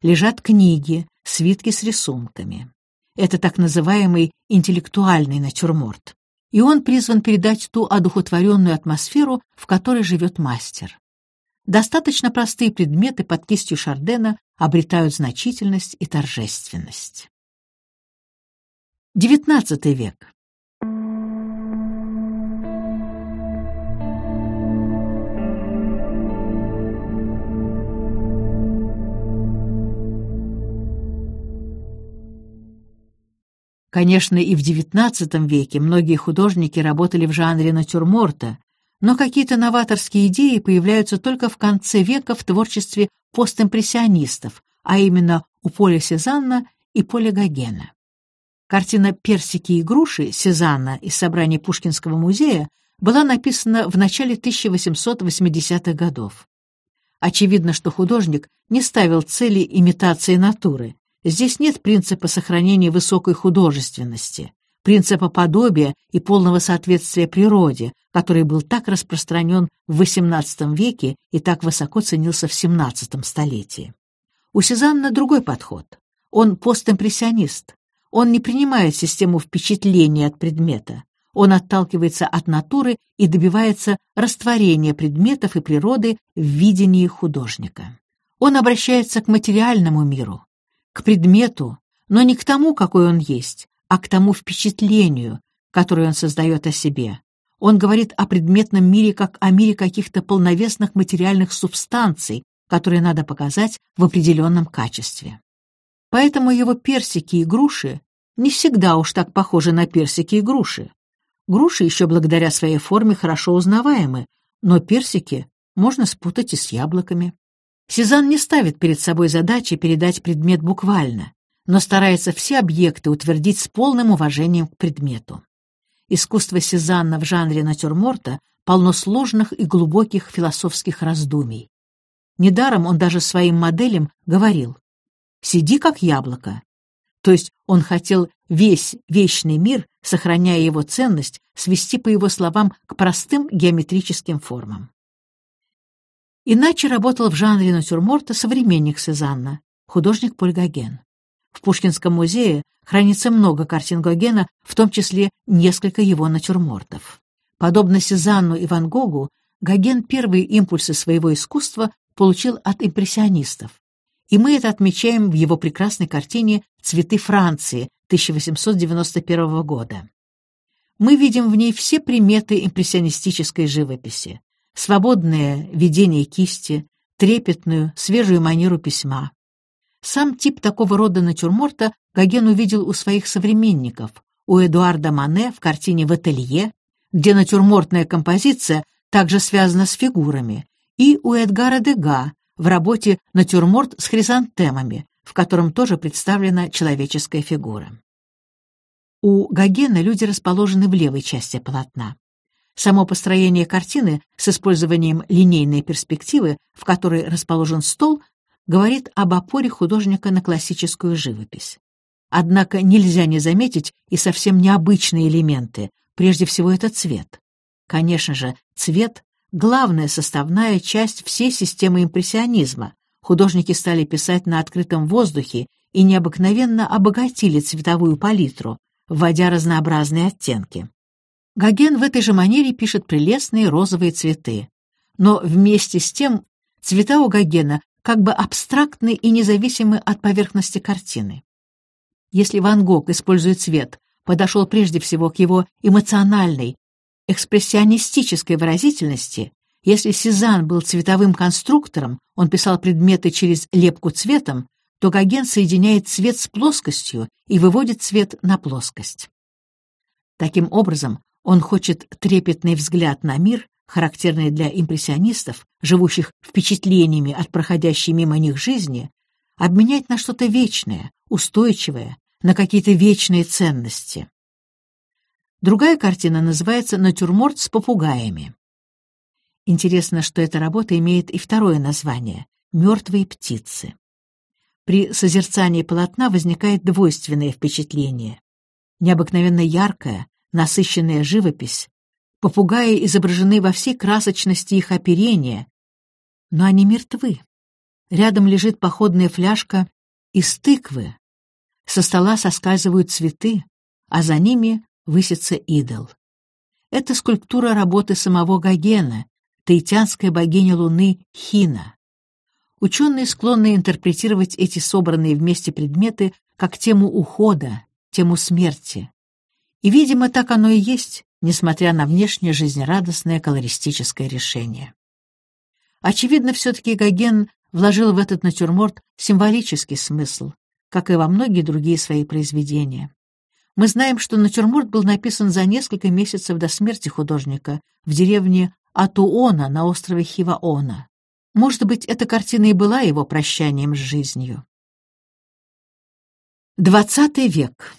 Лежат книги, свитки с рисунками. Это так называемый интеллектуальный натюрморт и он призван передать ту одухотворенную атмосферу, в которой живет мастер. Достаточно простые предметы под кистью Шардена обретают значительность и торжественность. XIX век. Конечно, и в XIX веке многие художники работали в жанре натюрморта, но какие-то новаторские идеи появляются только в конце века в творчестве постимпрессионистов, а именно у Поля Сезанна и Поля Гогена. Картина «Персики и груши» Сезанна из собрания Пушкинского музея была написана в начале 1880-х годов. Очевидно, что художник не ставил цели имитации натуры, Здесь нет принципа сохранения высокой художественности, принципа подобия и полного соответствия природе, который был так распространен в XVIII веке и так высоко ценился в XVII столетии. У Сезанна другой подход. Он постимпрессионист. он не принимает систему впечатления от предмета. Он отталкивается от натуры и добивается растворения предметов и природы в видении художника. Он обращается к материальному миру, к предмету, но не к тому, какой он есть, а к тому впечатлению, которое он создает о себе. Он говорит о предметном мире как о мире каких-то полновесных материальных субстанций, которые надо показать в определенном качестве. Поэтому его персики и груши не всегда уж так похожи на персики и груши. Груши еще благодаря своей форме хорошо узнаваемы, но персики можно спутать и с яблоками. Сезанн не ставит перед собой задачи передать предмет буквально, но старается все объекты утвердить с полным уважением к предмету. Искусство Сезанна в жанре натюрморта полно сложных и глубоких философских раздумий. Недаром он даже своим моделям говорил Сиди как яблоко. То есть он хотел весь вечный мир, сохраняя его ценность, свести, по его словам, к простым геометрическим формам. Иначе работал в жанре натюрморта современник Сезанна, художник Поль Гоген. В Пушкинском музее хранится много картин Гогена, в том числе несколько его натюрмортов. Подобно Сезанну и Ван Гогу, Гоген первые импульсы своего искусства получил от импрессионистов и мы это отмечаем в его прекрасной картине «Цветы Франции» 1891 года. Мы видим в ней все приметы импрессионистической живописи. Свободное видение кисти, трепетную, свежую манеру письма. Сам тип такого рода натюрморта Гоген увидел у своих современников, у Эдуарда Мане в картине «В ателье», где натюрмортная композиция также связана с фигурами, и у Эдгара Дега в работе «Натюрморт с хризантемами», в котором тоже представлена человеческая фигура. У Гогена люди расположены в левой части полотна. Само построение картины с использованием линейной перспективы, в которой расположен стол, говорит об опоре художника на классическую живопись. Однако нельзя не заметить и совсем необычные элементы, прежде всего это цвет. Конечно же, цвет главная составная часть всей системы импрессионизма. Художники стали писать на открытом воздухе и необыкновенно обогатили цветовую палитру, вводя разнообразные оттенки. Гоген в этой же манере пишет прелестные розовые цветы. Но вместе с тем цвета у Гогена как бы абстрактны и независимы от поверхности картины. Если Ван Гог, используя цвет, подошел прежде всего к его эмоциональной, экспрессионистической выразительности, если Сезанн был цветовым конструктором, он писал предметы через лепку цветом, то Гоген соединяет цвет с плоскостью и выводит цвет на плоскость. Таким образом, он хочет трепетный взгляд на мир, характерный для импрессионистов, живущих впечатлениями от проходящей мимо них жизни, обменять на что-то вечное, устойчивое, на какие-то вечные ценности. Другая картина называется «Натюрморт с попугаями». Интересно, что эта работа имеет и второе название «Мертвые птицы». При созерцании полотна возникает двойственное впечатление. Необыкновенно яркая, насыщенная живопись. Попугаи изображены во всей красочности их оперения, но они мертвы. Рядом лежит походная фляжка из тыквы. Со стола соскальзывают цветы, а за ними высится идол. Это скульптура работы самого Гогена, таитянская богиня Луны Хина. Ученые склонны интерпретировать эти собранные вместе предметы как тему ухода, тему смерти. И, видимо, так оно и есть, несмотря на внешнее жизнерадостное колористическое решение. Очевидно, все-таки Гоген вложил в этот натюрморт символический смысл, как и во многие другие свои произведения. Мы знаем, что натюрморт был написан за несколько месяцев до смерти художника в деревне Атуона на острове Хиваона. Может быть, эта картина и была его прощанием с жизнью. Двадцатый век.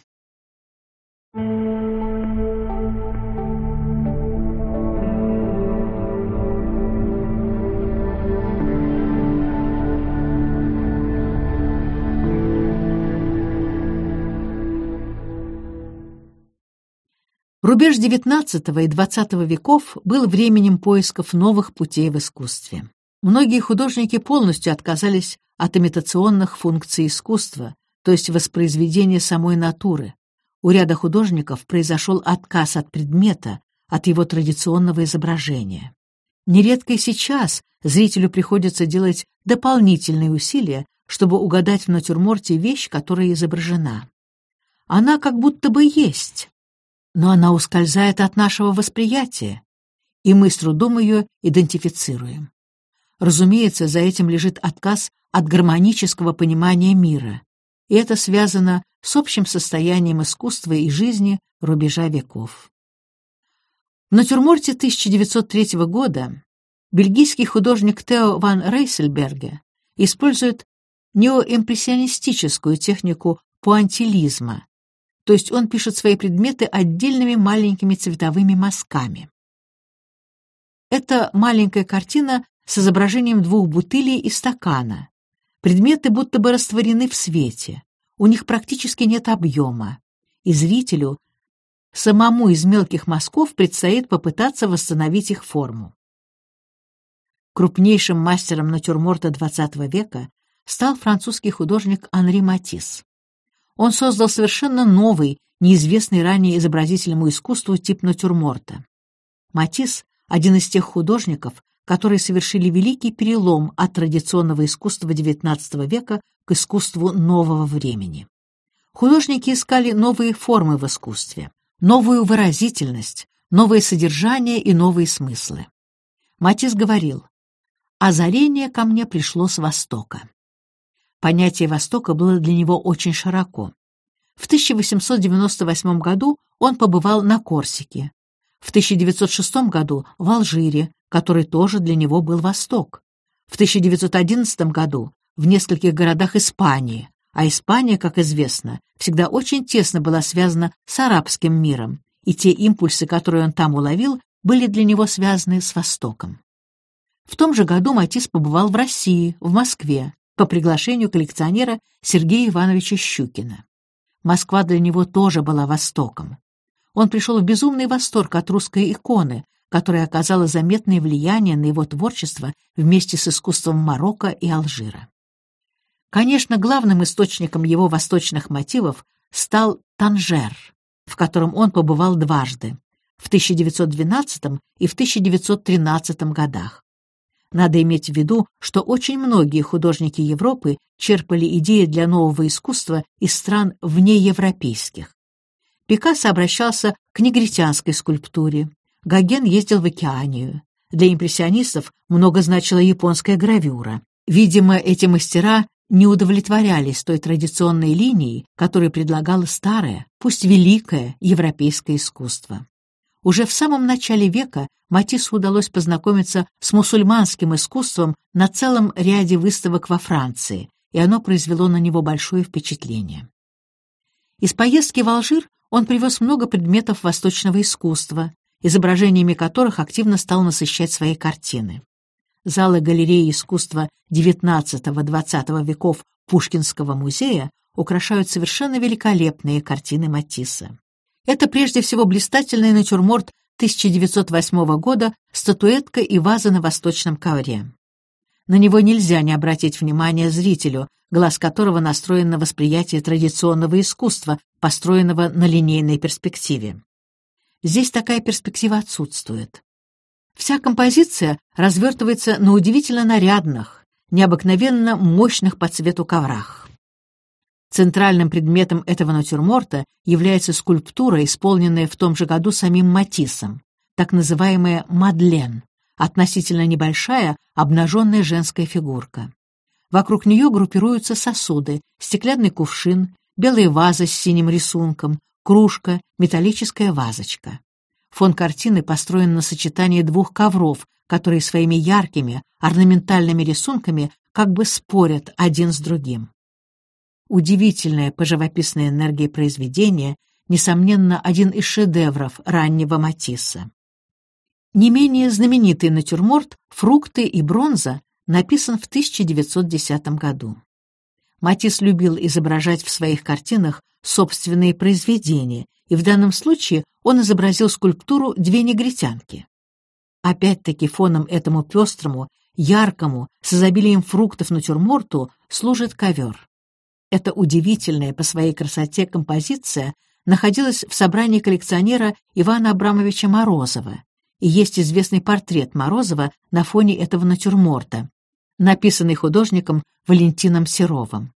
Рубеж XIX и XX веков был временем поисков новых путей в искусстве. Многие художники полностью отказались от имитационных функций искусства, то есть воспроизведение самой натуры. У ряда художников произошел отказ от предмета, от его традиционного изображения. Нередко и сейчас зрителю приходится делать дополнительные усилия, чтобы угадать в натюрморте вещь, которая изображена. Она как будто бы есть, но она ускользает от нашего восприятия, и мы с трудом ее идентифицируем. Разумеется, за этим лежит отказ от гармонического понимания мира, и это связано с общим состоянием искусства и жизни рубежа веков. В натюрморте 1903 года бельгийский художник Тео ван Рейсельберге использует неоимпрессионистическую технику пуантилизма, то есть он пишет свои предметы отдельными маленькими цветовыми мазками. Это маленькая картина с изображением двух бутылей и стакана. Предметы будто бы растворены в свете, у них практически нет объема, и зрителю Самому из мелких мазков предстоит попытаться восстановить их форму. Крупнейшим мастером натюрморта XX века стал французский художник Анри Матисс. Он создал совершенно новый, неизвестный ранее изобразительному искусству тип натюрморта. Матисс — один из тех художников, которые совершили великий перелом от традиционного искусства XIX века к искусству нового времени. Художники искали новые формы в искусстве новую выразительность, новое содержание и новые смыслы. Матис говорил, «Озарение ко мне пришло с Востока». Понятие Востока было для него очень широко. В 1898 году он побывал на Корсике, в 1906 году в Алжире, который тоже для него был Восток, в 1911 году в нескольких городах Испании, а Испания, как известно, всегда очень тесно была связана с арабским миром, и те импульсы, которые он там уловил, были для него связаны с Востоком. В том же году Матис побывал в России, в Москве, по приглашению коллекционера Сергея Ивановича Щукина. Москва для него тоже была Востоком. Он пришел в безумный восторг от русской иконы, которая оказала заметное влияние на его творчество вместе с искусством Марокко и Алжира. Конечно, главным источником его восточных мотивов стал Танжер, в котором он побывал дважды, в 1912 и в 1913 годах. Надо иметь в виду, что очень многие художники Европы черпали идеи для нового искусства из стран внеевропейских. Пикассо обращался к негритянской скульптуре, Гоген ездил в Океанию. Для импрессионистов много значила японская гравюра. Видимо, эти мастера не удовлетворялись той традиционной линией, которую предлагало старое, пусть великое, европейское искусство. Уже в самом начале века Матиссу удалось познакомиться с мусульманским искусством на целом ряде выставок во Франции, и оно произвело на него большое впечатление. Из поездки в Алжир он привез много предметов восточного искусства, изображениями которых активно стал насыщать свои картины залы галереи искусства XIX-XX веков Пушкинского музея украшают совершенно великолепные картины Матисса. Это прежде всего блистательный натюрморт 1908 года «Статуэтка и ваза на восточном ковре». На него нельзя не обратить внимание зрителю, глаз которого настроен на восприятие традиционного искусства, построенного на линейной перспективе. Здесь такая перспектива отсутствует. Вся композиция развертывается на удивительно нарядных, необыкновенно мощных по цвету коврах. Центральным предметом этого натюрморта является скульптура, исполненная в том же году самим Матиссом, так называемая «Мадлен», относительно небольшая обнаженная женская фигурка. Вокруг нее группируются сосуды, стеклянный кувшин, белая ваза с синим рисунком, кружка, металлическая вазочка. Фон картины построен на сочетании двух ковров, которые своими яркими, орнаментальными рисунками как бы спорят один с другим. Удивительная по живописной энергии произведения, несомненно, один из шедевров раннего Матисса. Не менее знаменитый натюрморт «Фрукты и бронза» написан в 1910 году. Матисс любил изображать в своих картинах собственные произведения, и в данном случае он изобразил скульптуру «Две негритянки». Опять-таки фоном этому пестрому, яркому, с изобилием фруктов натюрморту служит ковер. эта удивительная по своей красоте композиция находилась в собрании коллекционера Ивана Абрамовича Морозова, и есть известный портрет Морозова на фоне этого натюрморта, написанный художником Валентином Серовым.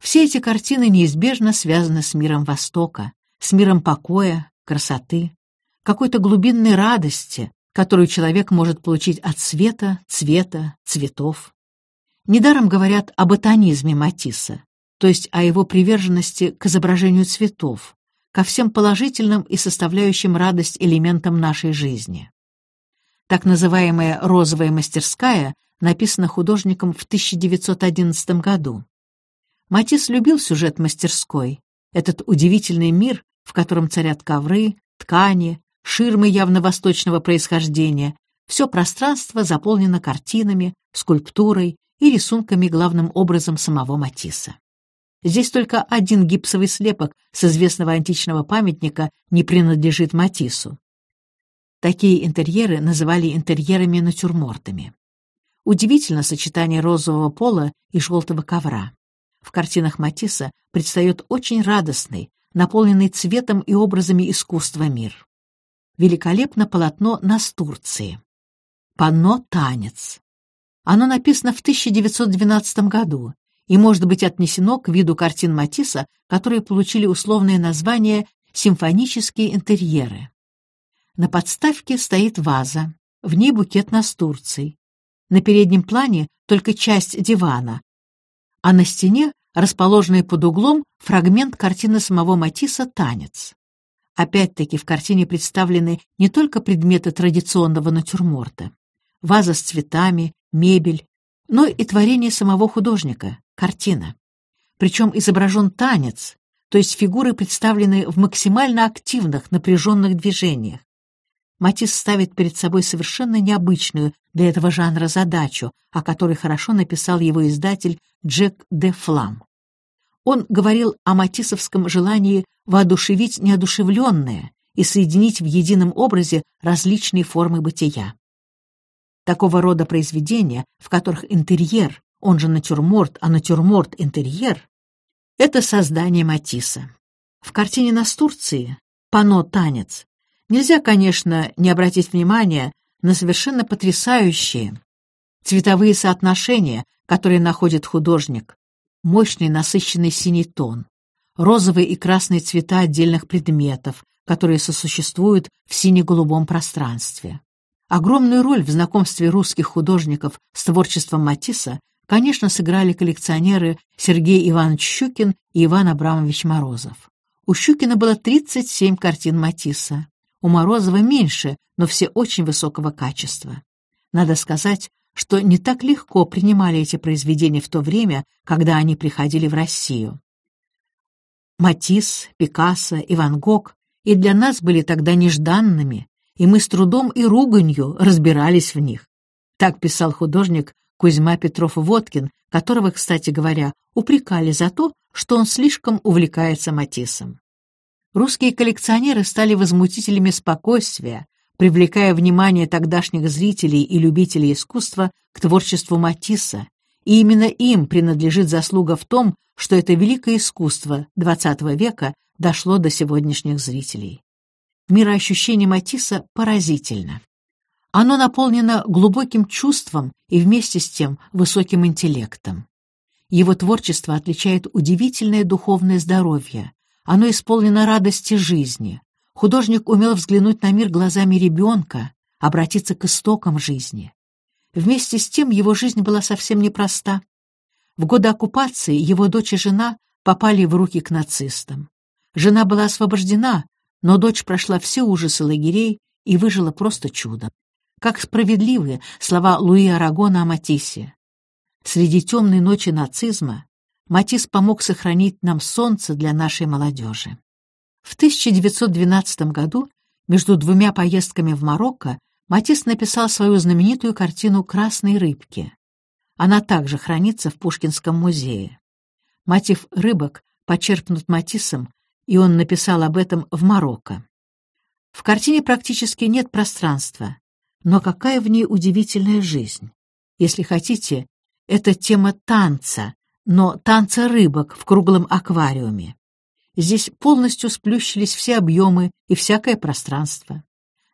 Все эти картины неизбежно связаны с миром Востока, с миром покоя, красоты, какой-то глубинной радости, которую человек может получить от света, цвета, цветов. Недаром говорят об ботанизме Матисса, то есть о его приверженности к изображению цветов, ко всем положительным и составляющим радость элементам нашей жизни. Так называемая «розовая мастерская» написана художником в 1911 году. Матисс любил сюжет мастерской, этот удивительный мир, в котором царят ковры, ткани, ширмы явно восточного происхождения, все пространство заполнено картинами, скульптурой и рисунками главным образом самого Матисса. Здесь только один гипсовый слепок с известного античного памятника не принадлежит Матиссу. Такие интерьеры называли интерьерами-натюрмортами. Удивительно сочетание розового пола и желтого ковра. В картинах Матисса предстает очень радостный, наполненный цветом и образами искусства мир. Великолепно полотно Настурции. Панно «Танец». Оно написано в 1912 году и может быть отнесено к виду картин Матисса, которые получили условное название «симфонические интерьеры». На подставке стоит ваза, в ней букет настурций. На переднем плане только часть дивана, а на стене, расположенный под углом, фрагмент картины самого Матисса «Танец». Опять-таки в картине представлены не только предметы традиционного натюрморта, ваза с цветами, мебель, но и творение самого художника, картина. Причем изображен танец, то есть фигуры представлены в максимально активных, напряженных движениях. Матисс ставит перед собой совершенно необычную для этого жанра задачу, о которой хорошо написал его издатель Джек де Флам. Он говорил о матиссовском желании воодушевить неодушевленное и соединить в едином образе различные формы бытия. Такого рода произведения, в которых интерьер, он же натюрморт, а натюрморт — интерьер, это создание Матисса. В картине Настурции «Пано танец» нельзя, конечно, не обратить внимания на совершенно потрясающие цветовые соотношения, которые находит художник, мощный насыщенный синий тон, розовые и красные цвета отдельных предметов, которые сосуществуют в сине-голубом пространстве. Огромную роль в знакомстве русских художников с творчеством Матисса, конечно, сыграли коллекционеры Сергей Иванович Щукин и Иван Абрамович Морозов. У Щукина было 37 картин Матисса, у Морозова меньше, но все очень высокого качества. Надо сказать, что не так легко принимали эти произведения в то время, когда они приходили в Россию. Матисс, Пикассо и Ван Гог и для нас были тогда нежданными, и мы с трудом и руганью разбирались в них. Так писал художник Кузьма Петров-Водкин, которого, кстати говоря, упрекали за то, что он слишком увлекается Матиссом. Русские коллекционеры стали возмутителями спокойствия, привлекая внимание тогдашних зрителей и любителей искусства к творчеству Матисса, и именно им принадлежит заслуга в том, что это великое искусство XX века дошло до сегодняшних зрителей. Мироощущение Матисса поразительно. Оно наполнено глубоким чувством и вместе с тем высоким интеллектом. Его творчество отличает удивительное духовное здоровье. Оно исполнено радости жизни. Художник умел взглянуть на мир глазами ребенка, обратиться к истокам жизни. Вместе с тем его жизнь была совсем непроста. В годы оккупации его дочь и жена попали в руки к нацистам. Жена была освобождена, но дочь прошла все ужасы лагерей и выжила просто чудом. Как справедливы слова Луи Арагона о Матиссе. Среди темной ночи нацизма Матисс помог сохранить нам солнце для нашей молодежи. В 1912 году между двумя поездками в Марокко Матисс написал свою знаменитую картину «Красные рыбки». Она также хранится в Пушкинском музее. Мотив рыбок почерпнут Матиссом и он написал об этом в Марокко. В картине практически нет пространства, но какая в ней удивительная жизнь. Если хотите, это тема танца, но танца рыбок в круглом аквариуме. Здесь полностью сплющились все объемы и всякое пространство.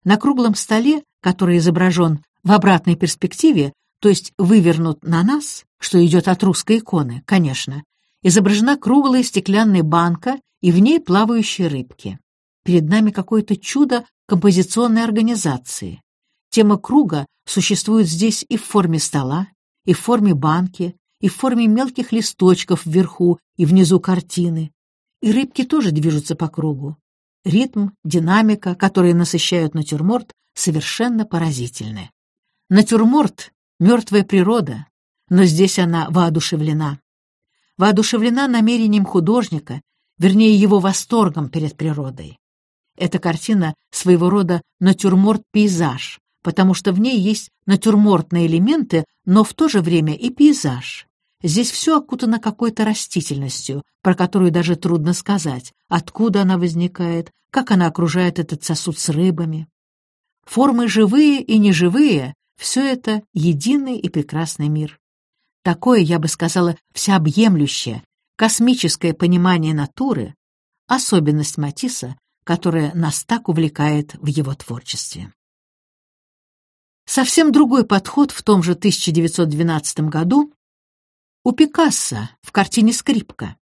На круглом столе, который изображен в обратной перспективе, то есть вывернут на нас, что идет от русской иконы, конечно, изображена круглая стеклянная банка и в ней плавающие рыбки. Перед нами какое-то чудо композиционной организации. Тема круга существует здесь и в форме стола, и в форме банки, и в форме мелких листочков вверху и внизу картины. И рыбки тоже движутся по кругу. Ритм, динамика, которые насыщают натюрморт, совершенно поразительны. Натюрморт — мертвая природа, но здесь она воодушевлена. Воодушевлена намерением художника, вернее, его восторгом перед природой. Эта картина своего рода натюрморт-пейзаж, потому что в ней есть натюрмортные элементы, но в то же время и пейзаж. Здесь все окутано какой-то растительностью, про которую даже трудно сказать, откуда она возникает, как она окружает этот сосуд с рыбами. Формы живые и неживые — все это единый и прекрасный мир. Такое, я бы сказала, всеобъемлющее, космическое понимание натуры — особенность Матисса, которая нас так увлекает в его творчестве. Совсем другой подход в том же 1912 году у Пикассо в картине «Скрипка».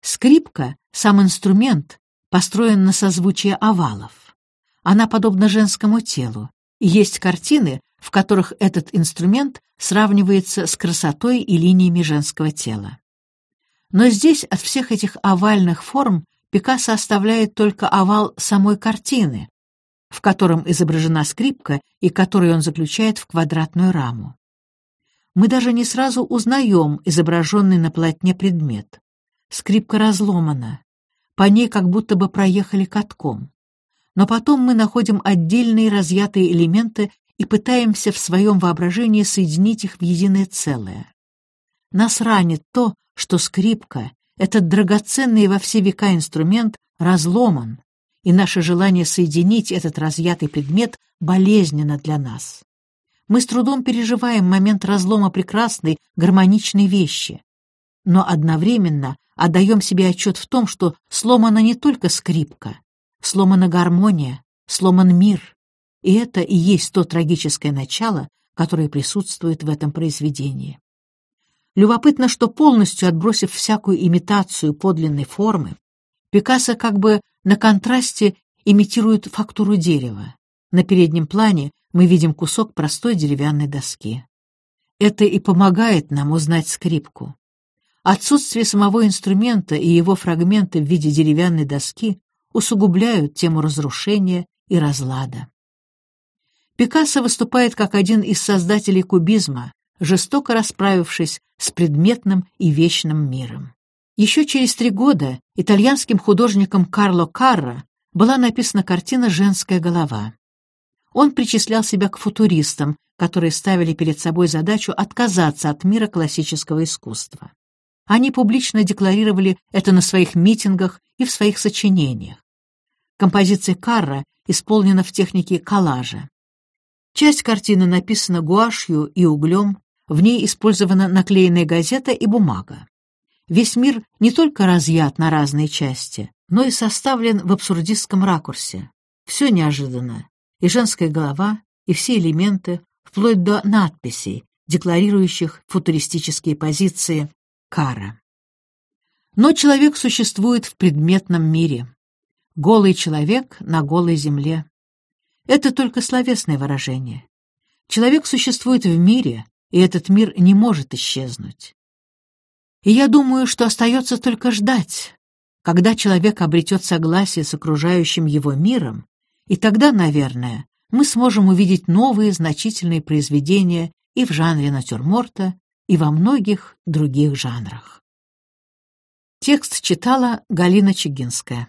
Скрипка, сам инструмент, построен на созвучие овалов. Она подобна женскому телу, и есть картины, в которых этот инструмент сравнивается с красотой и линиями женского тела. Но здесь от всех этих овальных форм Пикассо оставляет только овал самой картины, в котором изображена скрипка и который он заключает в квадратную раму. Мы даже не сразу узнаем изображенный на полотне предмет. Скрипка разломана, по ней как будто бы проехали катком. Но потом мы находим отдельные разъятые элементы и пытаемся в своем воображении соединить их в единое целое. Нас ранит то, что скрипка, этот драгоценный во все века инструмент, разломан, и наше желание соединить этот разъятый предмет болезненно для нас. Мы с трудом переживаем момент разлома прекрасной, гармоничной вещи, но одновременно отдаем себе отчет в том, что сломана не только скрипка, сломана гармония, сломан мир, и это и есть то трагическое начало, которое присутствует в этом произведении. Любопытно, что полностью отбросив всякую имитацию подлинной формы, Пикассо как бы на контрасте имитирует фактуру дерева. На переднем плане мы видим кусок простой деревянной доски. Это и помогает нам узнать скрипку. Отсутствие самого инструмента и его фрагменты в виде деревянной доски усугубляют тему разрушения и разлада. Пикассо выступает как один из создателей кубизма, жестоко расправившись с предметным и вечным миром. Еще через три года итальянским художником Карло Карро была написана картина «Женская голова». Он причислял себя к футуристам, которые ставили перед собой задачу отказаться от мира классического искусства. Они публично декларировали это на своих митингах и в своих сочинениях. Композиция Карра исполнена в технике коллажа. Часть картины написана гуашью и углем, в ней использована наклеенная газета и бумага. Весь мир не только разъят на разные части, но и составлен в абсурдистском ракурсе. Все неожиданно. И женская голова, и все элементы, вплоть до надписей, декларирующих футуристические позиции Кара. Но человек существует в предметном мире. Голый человек на голой земле. Это только словесное выражение. Человек существует в мире, и этот мир не может исчезнуть. И я думаю, что остается только ждать, когда человек обретет согласие с окружающим его миром, и тогда, наверное, мы сможем увидеть новые значительные произведения и в жанре натюрморта, и во многих других жанрах. Текст читала Галина Чигинская.